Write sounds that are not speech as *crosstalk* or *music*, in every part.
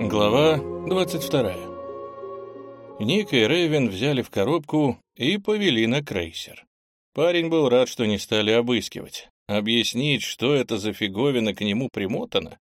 Глава 22. Ник и Рейвен взяли в коробку и повели на крейсер. Парень был рад, что не стали обыскивать. Объяснить, что это за фиговина к нему примотана,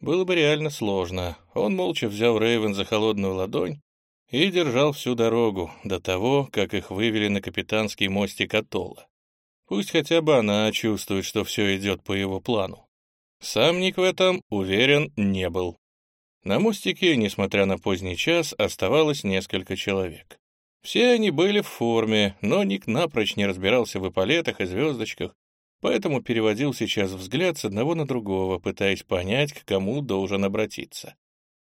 было бы реально сложно. Он молча взял Рейвен за холодную ладонь и держал всю дорогу до того, как их вывели на капитанский мостик Атолла. Пусть хотя бы она чувствует, что все идет по его плану. Сам Ник в этом уверен не был. На мостике, несмотря на поздний час, оставалось несколько человек. Все они были в форме, но Ник напрочь не разбирался в эполетах и звездочках, поэтому переводил сейчас взгляд с одного на другого, пытаясь понять, к кому должен обратиться.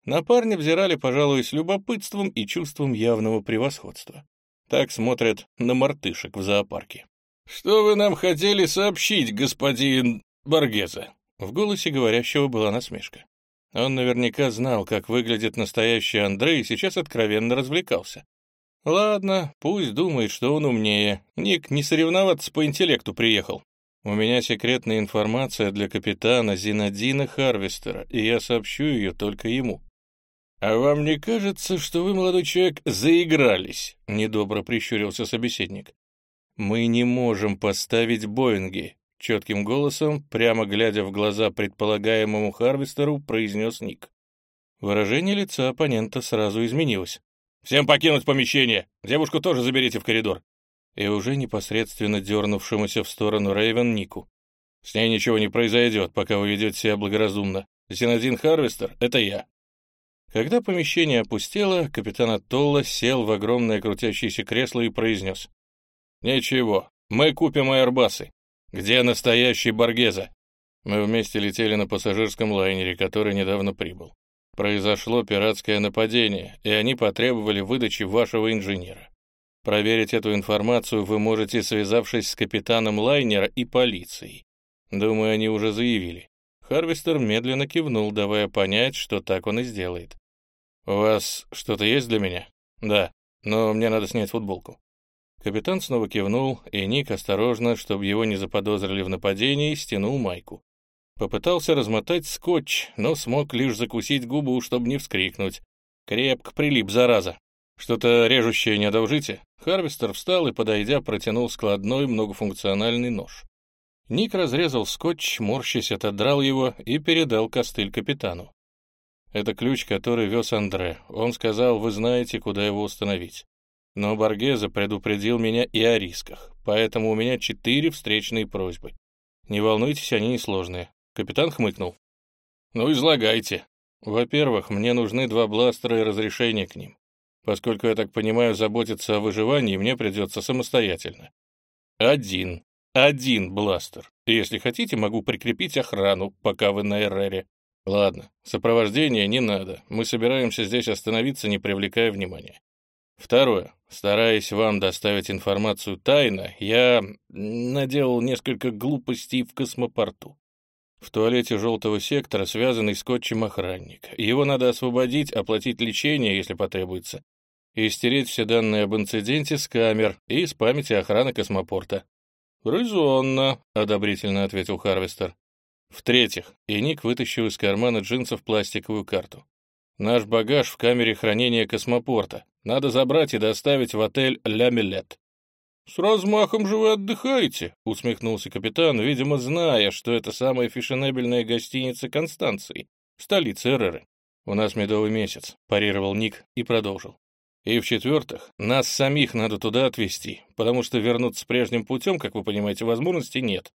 На парня взирали, пожалуй, с любопытством и чувством явного превосходства. Так смотрят на мартышек в зоопарке. «Что вы нам хотели сообщить, господин Баргеза?» В голосе говорящего была насмешка. Он наверняка знал, как выглядит настоящий Андрей, и сейчас откровенно развлекался. Ладно, пусть думает, что он умнее. Ник не соревноваться по интеллекту приехал. У меня секретная информация для капитана Зинадина Харвестера, и я сообщу ее только ему. «А вам не кажется, что вы, молодой человек, заигрались?» — недобро прищурился собеседник. «Мы не можем поставить Боинги», — четким голосом, прямо глядя в глаза предполагаемому Харвестеру, произнес Ник. Выражение лица оппонента сразу изменилось. «Всем покинуть помещение! Девушку тоже заберите в коридор и уже непосредственно дернувшемуся в сторону Рейвен Нику. «С ней ничего не произойдет, пока вы ведете себя благоразумно. Зинадин Харвестер — это я». Когда помещение опустело, капитан Аттолла сел в огромное крутящееся кресло и произнес. «Ничего, мы купим аэрбасы. Где настоящий Баргеза?» Мы вместе летели на пассажирском лайнере, который недавно прибыл. Произошло пиратское нападение, и они потребовали выдачи вашего инженера. Проверить эту информацию вы можете, связавшись с капитаном лайнера и полицией. Думаю, они уже заявили. Харвестер медленно кивнул, давая понять, что так он и сделает. «У вас что-то есть для меня?» «Да, но мне надо снять футболку». Капитан снова кивнул, и Ник осторожно, чтобы его не заподозрили в нападении, стянул майку. Попытался размотать скотч, но смог лишь закусить губу, чтобы не вскрикнуть. Крепко прилип, зараза. «Что-то режущее не одолжите?» Харвестер встал и, подойдя, протянул складной многофункциональный нож. Ник разрезал скотч, морщись отодрал его и передал костыль капитану. Это ключ, который вез Андре. Он сказал, вы знаете, куда его установить. Но Баргеза предупредил меня и о рисках, поэтому у меня четыре встречные просьбы. Не волнуйтесь, они несложные. Капитан хмыкнул. Ну, излагайте. Во-первых, мне нужны два бластера и разрешение к ним. Поскольку, я так понимаю, заботиться о выживании мне придется самостоятельно. Один. Один бластер. Если хотите, могу прикрепить охрану, пока вы на Эррере. Ладно, сопровождения не надо. Мы собираемся здесь остановиться, не привлекая внимания. Второе. Стараясь вам доставить информацию тайно, я наделал несколько глупостей в космопорту. В туалете желтого сектора связанный скотчем охранник. Его надо освободить, оплатить лечение, если потребуется, и стереть все данные об инциденте с камер и с памяти охраны космопорта. «Резонно», — одобрительно ответил Харвестер. В-третьих, и вытащил из кармана джинсов пластиковую карту. «Наш багаж в камере хранения космопорта. Надо забрать и доставить в отель «Ля Милет». «С размахом же вы отдыхаете», — усмехнулся капитан, видимо, зная, что это самая фешенебельная гостиница Констанции, столица Эреры. «У нас медовый месяц», — парировал Ник и продолжил. И в-четвертых, нас самих надо туда отвезти, потому что вернуться прежним путем, как вы понимаете, возможности нет.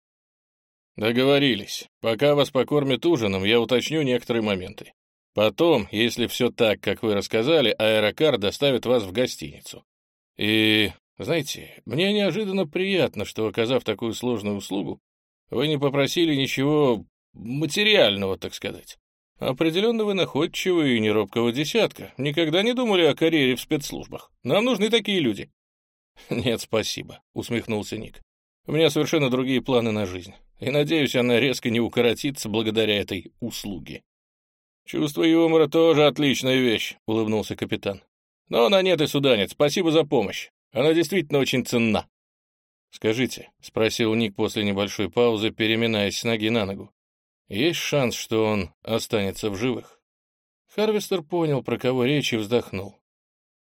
Договорились. Пока вас покормят ужином, я уточню некоторые моменты. Потом, если все так, как вы рассказали, аэрокар доставит вас в гостиницу. И, знаете, мне неожиданно приятно, что, оказав такую сложную услугу, вы не попросили ничего материального, так сказать. Определенно вы находчивы и неробкого десятка. Никогда не думали о карьере в спецслужбах. Нам нужны такие люди. *laughs* Нет, спасибо, усмехнулся Ник. У меня совершенно другие планы на жизнь. И надеюсь, она резко не укоротится благодаря этой услуге. Чувство юмора тоже отличная вещь, улыбнулся капитан. Но на нет и суданец, спасибо за помощь. Она действительно очень ценна. «Скажите», — спросил Ник после небольшой паузы, переминаясь с ноги на ногу, есть шанс, что он останется в живых. Харвестер понял, про кого речь, и вздохнул.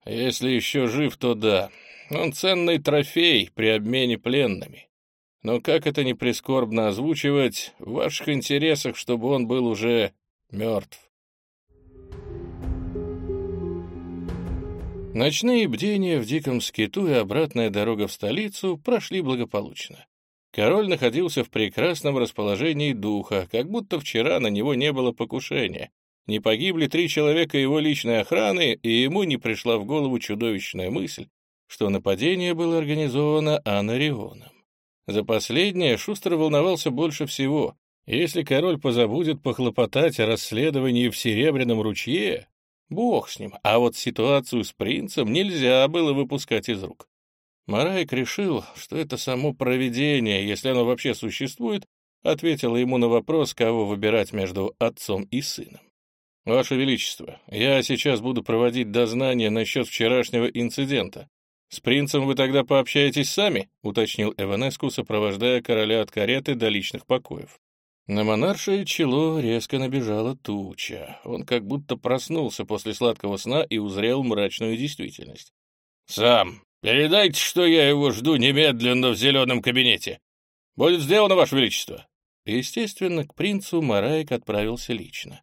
Если еще жив, то да. Он ценный трофей при обмене пленными. Но как это не прискорбно озвучивать, в ваших интересах, чтобы он был уже мертв. Ночные бдения в Диком Скиту и обратная дорога в столицу прошли благополучно. Король находился в прекрасном расположении духа, как будто вчера на него не было покушения. Не погибли три человека его личной охраны, и ему не пришла в голову чудовищная мысль, что нападение было организовано Анарионом. За последнее Шустер волновался больше всего. Если король позабудет похлопотать о расследовании в Серебряном ручье, бог с ним, а вот ситуацию с принцем нельзя было выпускать из рук. Марайк решил, что это само провидение, если оно вообще существует, ответило ему на вопрос, кого выбирать между отцом и сыном. «Ваше Величество, я сейчас буду проводить дознание насчет вчерашнего инцидента. «С принцем вы тогда пообщаетесь сами?» — уточнил Эванеску, сопровождая короля от кареты до личных покоев. На монаршее чело резко набежала туча. Он как будто проснулся после сладкого сна и узрел мрачную действительность. «Сам, передайте, что я его жду немедленно в зеленом кабинете. Будет сделано, Ваше Величество!» Естественно, к принцу Мараек отправился лично.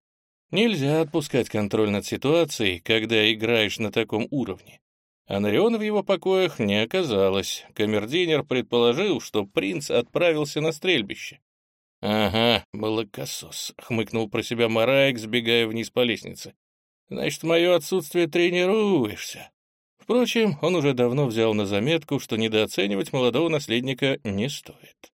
Нельзя отпускать контроль над ситуацией, когда играешь на таком уровне. Анриона в его покоях не оказалось. Камердинер предположил, что принц отправился на стрельбище. «Ага, молокосос», — хмыкнул про себя Мараек, сбегая вниз по лестнице. «Значит, в мое отсутствие тренируешься». Впрочем, он уже давно взял на заметку, что недооценивать молодого наследника не стоит.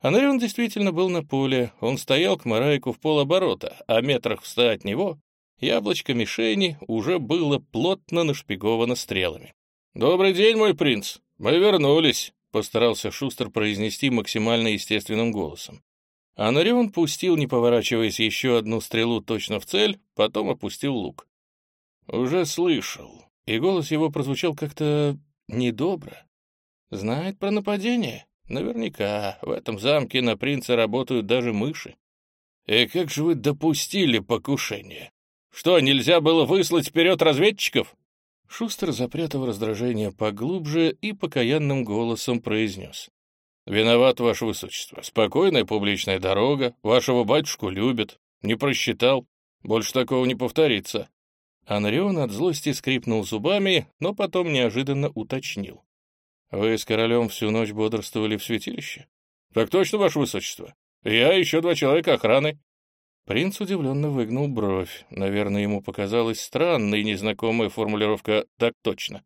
Анрион действительно был на поле, он стоял к Марайку в полоборота, а метрах в ста от него Яблочко мишени уже было плотно нашпиговано стрелами. «Добрый день, мой принц! Мы вернулись!» — постарался Шустер произнести максимально естественным голосом. Анарион пустил, не поворачиваясь, еще одну стрелу точно в цель, потом опустил лук. «Уже слышал». И голос его прозвучал как-то недобро. «Знает про нападение? Наверняка. В этом замке на принца работают даже мыши. И как же вы допустили покушение? Что, нельзя было выслать вперед разведчиков?» Шустер запрятал раздражение поглубже и покаянным голосом произнес. «Виноват, ваше высочество. Спокойная публичная дорога, вашего батюшку любят. Не просчитал. Больше такого не повторится». Анрион от злости скрипнул зубами, но потом неожиданно уточнил. «Вы с королем всю ночь бодрствовали в святилище?» «Так точно, ваше высочество. Я еще два человека охраны. Принц удивленно выгнул бровь. Наверное, ему показалась странной незнакомая формулировка «так точно».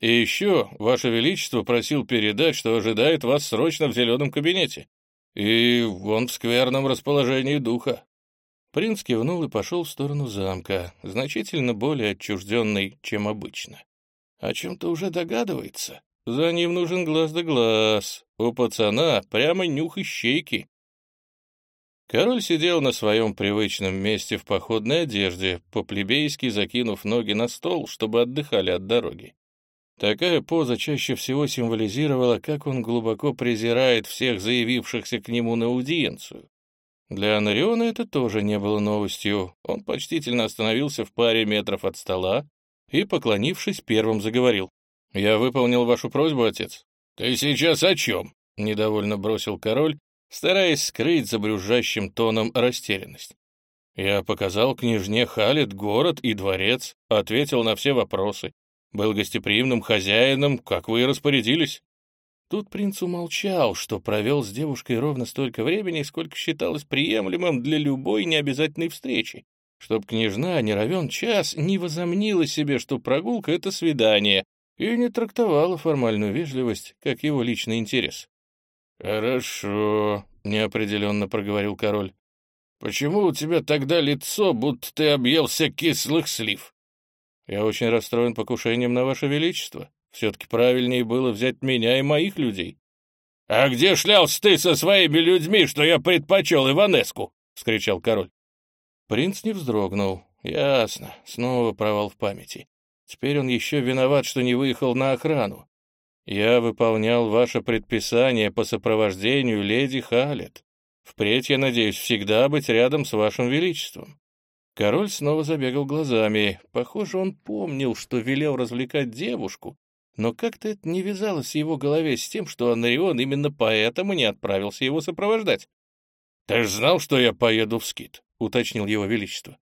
«И еще, Ваше Величество просил передать, что ожидает вас срочно в зеленом кабинете. И он в скверном расположении духа». Принц кивнул и пошел в сторону замка, значительно более отчужденный, чем обычно. О чем-то уже догадывается. За ним нужен глаз да глаз. У пацана прямо нюх ищейки. Король сидел на своем привычном месте в походной одежде, по-плебейски закинув ноги на стол, чтобы отдыхали от дороги. Такая поза чаще всего символизировала, как он глубоко презирает всех заявившихся к нему на аудиенцию. Для Анариона это тоже не было новостью. Он почтительно остановился в паре метров от стола и, поклонившись, первым заговорил. «Я выполнил вашу просьбу, отец». «Ты сейчас о чем?» — недовольно бросил король, стараясь скрыть за брюзжащим тоном растерянность. Я показал княжне Халет город и дворец, ответил на все вопросы, был гостеприимным хозяином, как вы и распорядились. Тут принц умолчал, что провел с девушкой ровно столько времени, сколько считалось приемлемым для любой необязательной встречи, чтоб княжна не равен час не возомнила себе, что прогулка — это свидание, и не трактовала формальную вежливость как его личный интерес. «Хорошо», — неопределенно проговорил король. «Почему у тебя тогда лицо, будто ты объелся кислых слив?» «Я очень расстроен покушением на ваше величество. Все-таки правильнее было взять меня и моих людей». «А где шлялся ты со своими людьми, что я предпочел Иванеску?» — вскричал король. Принц не вздрогнул. Ясно, снова провал в памяти. Теперь он еще виноват, что не выехал на охрану. Я выполнял ваше предписание по сопровождению леди Халет. Впредь я надеюсь всегда быть рядом с вашим величеством». Король снова забегал глазами. Похоже, он помнил, что велел развлекать девушку, но как-то это не вязалось в его голове с тем, что Анарион именно поэтому не отправился его сопровождать. «Ты ж знал, что я поеду в скит?» — уточнил его величество.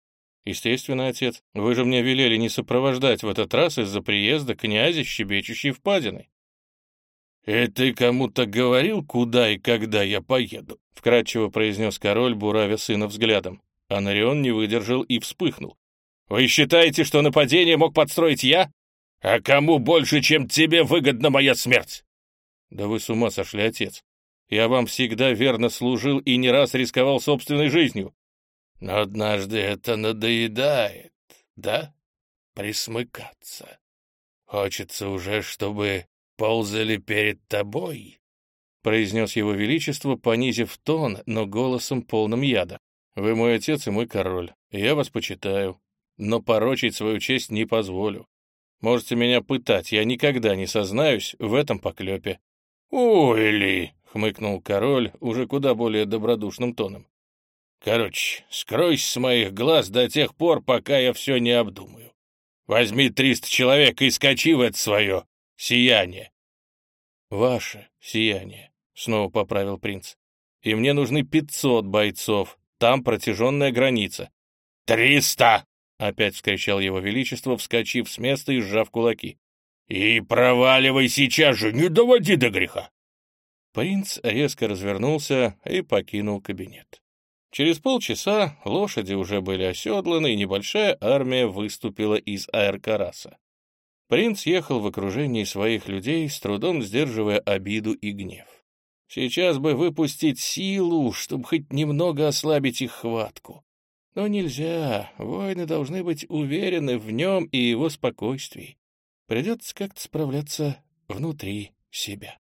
«Естественно, отец. Вы же мне велели не сопровождать в этот раз из-за приезда князя, щебечущей впадиной». «И ты кому-то говорил, куда и когда я поеду?» — вкратчиво произнес король, буравя сына взглядом. Анарион не выдержал и вспыхнул. «Вы считаете, что нападение мог подстроить я? А кому больше, чем тебе выгодна моя смерть?» «Да вы с ума сошли, отец. Я вам всегда верно служил и не раз рисковал собственной жизнью». «Но однажды это надоедает, да? Присмыкаться. Хочется уже, чтобы ползали перед тобой», — произнес его величество, понизив тон, но голосом полным яда. Вы мой отец и мой король. Я вас почитаю, но порочить свою честь не позволю. Можете меня пытать, я никогда не сознаюсь в этом поклепе». «Ой, Ли!» — хмыкнул король уже куда более добродушным тоном. «Короче, скройся с моих глаз до тех пор, пока я все не обдумаю. Возьми триста человек и скачи в это свое сияние». «Ваше сияние», — снова поправил принц. «И мне нужны пятьсот бойцов, там протяженная граница. «Триста!» — опять вскричал его величество, вскочив с места и сжав кулаки. «И проваливай сейчас же, не доводи до греха!» Принц резко развернулся и покинул кабинет. Через полчаса лошади уже были оседланы, и небольшая армия выступила из Аэркараса. Принц ехал в окружении своих людей, с трудом сдерживая обиду и гнев. Сейчас бы выпустить силу, чтобы хоть немного ослабить их хватку. Но нельзя, воины должны быть уверены в нем и его спокойствии. Придется как-то справляться внутри себя.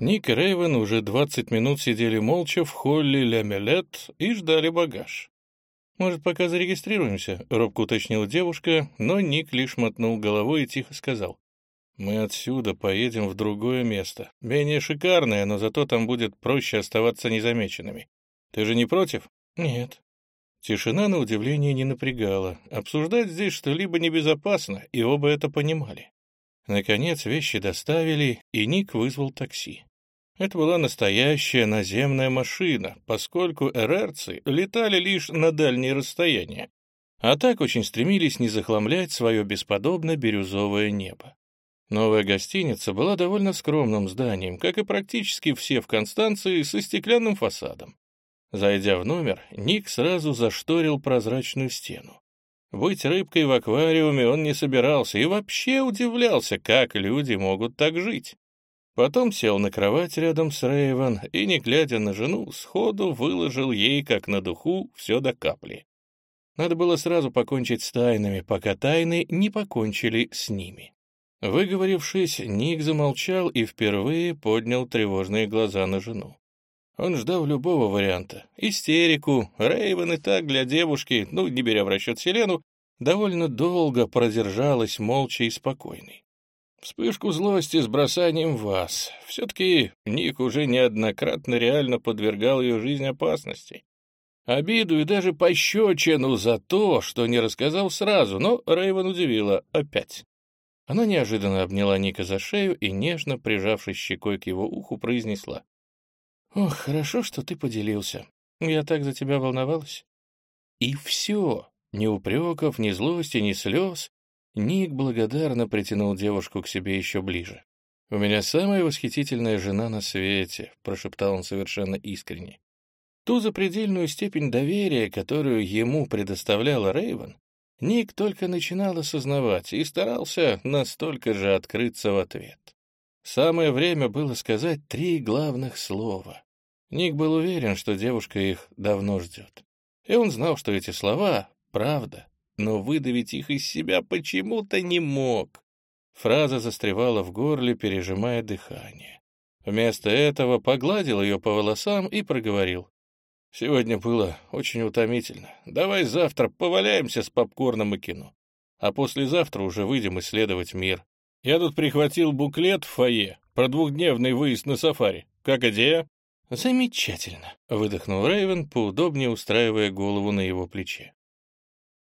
Ник и Рейвен уже 20 минут сидели молча в холле Ля и ждали багаж. «Может, пока зарегистрируемся?» — робко уточнила девушка, но Ник лишь мотнул головой и тихо сказал. Мы отсюда поедем в другое место. Менее шикарное, но зато там будет проще оставаться незамеченными. Ты же не против? Нет. Тишина, на удивление, не напрягала. Обсуждать здесь что-либо небезопасно, и оба это понимали. Наконец вещи доставили, и Ник вызвал такси. Это была настоящая наземная машина, поскольку эрерцы летали лишь на дальние расстояния, а так очень стремились не захламлять свое бесподобно бирюзовое небо. Новая гостиница была довольно скромным зданием, как и практически все в Констанции, со стеклянным фасадом. Зайдя в номер, Ник сразу зашторил прозрачную стену. Быть рыбкой в аквариуме он не собирался и вообще удивлялся, как люди могут так жить. Потом сел на кровать рядом с Рейвен и, не глядя на жену, сходу выложил ей, как на духу, все до капли. Надо было сразу покончить с тайнами, пока тайны не покончили с ними. Выговорившись, Ник замолчал и впервые поднял тревожные глаза на жену. Он ждал любого варианта. Истерику, Рейвен и так для девушки, ну, не беря в расчет Селену, довольно долго продержалась молча и спокойной. Вспышку злости с бросанием вас. Все-таки Ник уже неоднократно реально подвергал ее жизнь опасности. Обиду и даже пощечину за то, что не рассказал сразу, но Рейвен удивила опять. Она неожиданно обняла Ника за шею и, нежно прижавшись щекой к его уху, произнесла. «Ох, хорошо, что ты поделился. Я так за тебя волновалась». И все. Ни упреков, ни злости, ни слез. Ник благодарно притянул девушку к себе еще ближе. «У меня самая восхитительная жена на свете», — прошептал он совершенно искренне. Ту запредельную степень доверия, которую ему предоставляла Рейвен, Ник только начинал осознавать и старался настолько же открыться в ответ. Самое время было сказать три главных слова. Ник был уверен, что девушка их давно ждет. И он знал, что эти слова — правда, но выдавить их из себя почему-то не мог. Фраза застревала в горле, пережимая дыхание. Вместо этого погладил ее по волосам и проговорил. Сегодня было очень утомительно. Давай завтра поваляемся с попкорном и кино. А послезавтра уже выйдем исследовать мир. Я тут прихватил буклет в фойе про двухдневный выезд на сафари. Как идея? «Замечательно», — выдохнул Рейвен, поудобнее устраивая голову на его плече.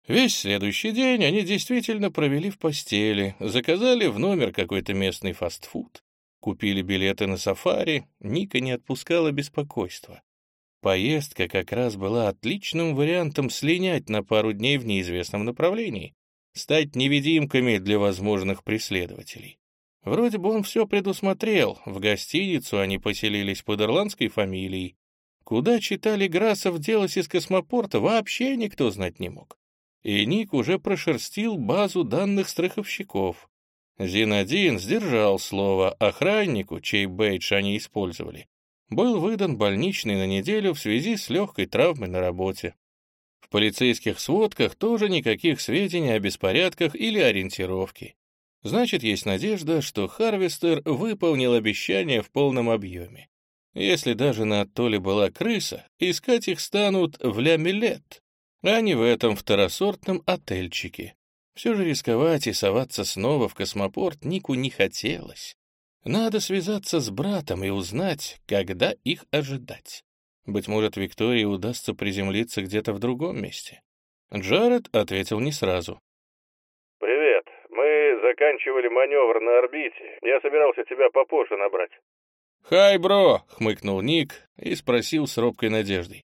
Весь следующий день они действительно провели в постели, заказали в номер какой-то местный фастфуд, купили билеты на сафари, Ника не отпускала беспокойства. Поездка как раз была отличным вариантом слинять на пару дней в неизвестном направлении, стать невидимками для возможных преследователей. Вроде бы он все предусмотрел, в гостиницу они поселились под ирландской фамилией. Куда читали Грасов делось из космопорта, вообще никто знать не мог. И Ник уже прошерстил базу данных страховщиков. Зинадин сдержал слово охраннику, чей бейдж они использовали. Был выдан больничный на неделю в связи с легкой травмой на работе. В полицейских сводках тоже никаких сведений о беспорядках или ориентировке. Значит, есть надежда, что Харвестер выполнил обещание в полном объеме. Если даже на Атоле была крыса, искать их станут в Ля-Милет, а не в этом второсортном отельчике. Все же рисковать и соваться снова в космопорт Нику не хотелось. Надо связаться с братом и узнать, когда их ожидать. Быть может, Виктории удастся приземлиться где-то в другом месте. Джаред ответил не сразу. «Привет. Мы заканчивали маневр на орбите. Я собирался тебя попозже набрать». «Хай, бро!» — хмыкнул Ник и спросил с робкой надеждой.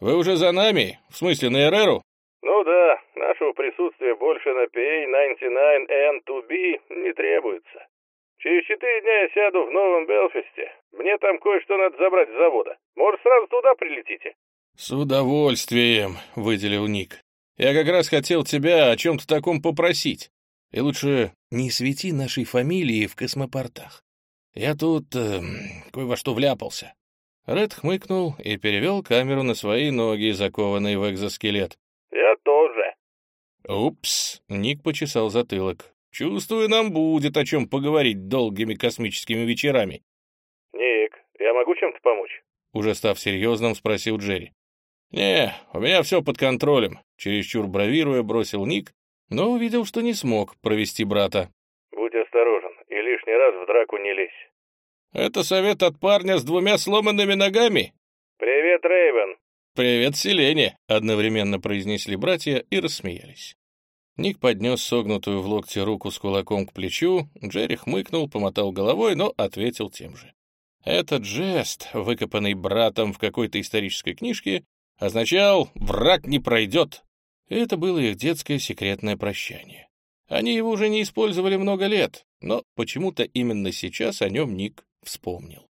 «Вы уже за нами? В смысле, на Эреру?» «Ну да, нашего присутствия больше на PA-99N2B не требуется. Через четыре дня я сяду в Новом Белфасте. Мне там кое-что надо забрать с завода. Может, сразу туда прилетите?» «С удовольствием», — выделил Ник. «Я как раз хотел тебя о чем-то таком попросить. И лучше не свети нашей фамилии в космопортах. Я тут э, кое во что вляпался». Ред хмыкнул и перевел камеру на свои ноги, закованные в экзоскелет. «Я тоже». «Упс», — Ник почесал затылок. «Чувствую, нам будет о чем поговорить долгими космическими вечерами». «Ник, я могу чем-то помочь?» Уже став серьезным, спросил Джерри. «Не, у меня все под контролем», — чересчур бравируя бросил Ник, но увидел, что не смог провести брата. «Будь осторожен и лишний раз в драку не лезь». «Это совет от парня с двумя сломанными ногами?» «Привет, Рейвен». «Привет, Селене», — одновременно произнесли братья и рассмеялись. Ник поднес согнутую в локте руку с кулаком к плечу, Джерри хмыкнул, помотал головой, но ответил тем же. Этот жест, выкопанный братом в какой-то исторической книжке, означал «враг не пройдет». Это было их детское секретное прощание. Они его уже не использовали много лет, но почему-то именно сейчас о нем Ник вспомнил.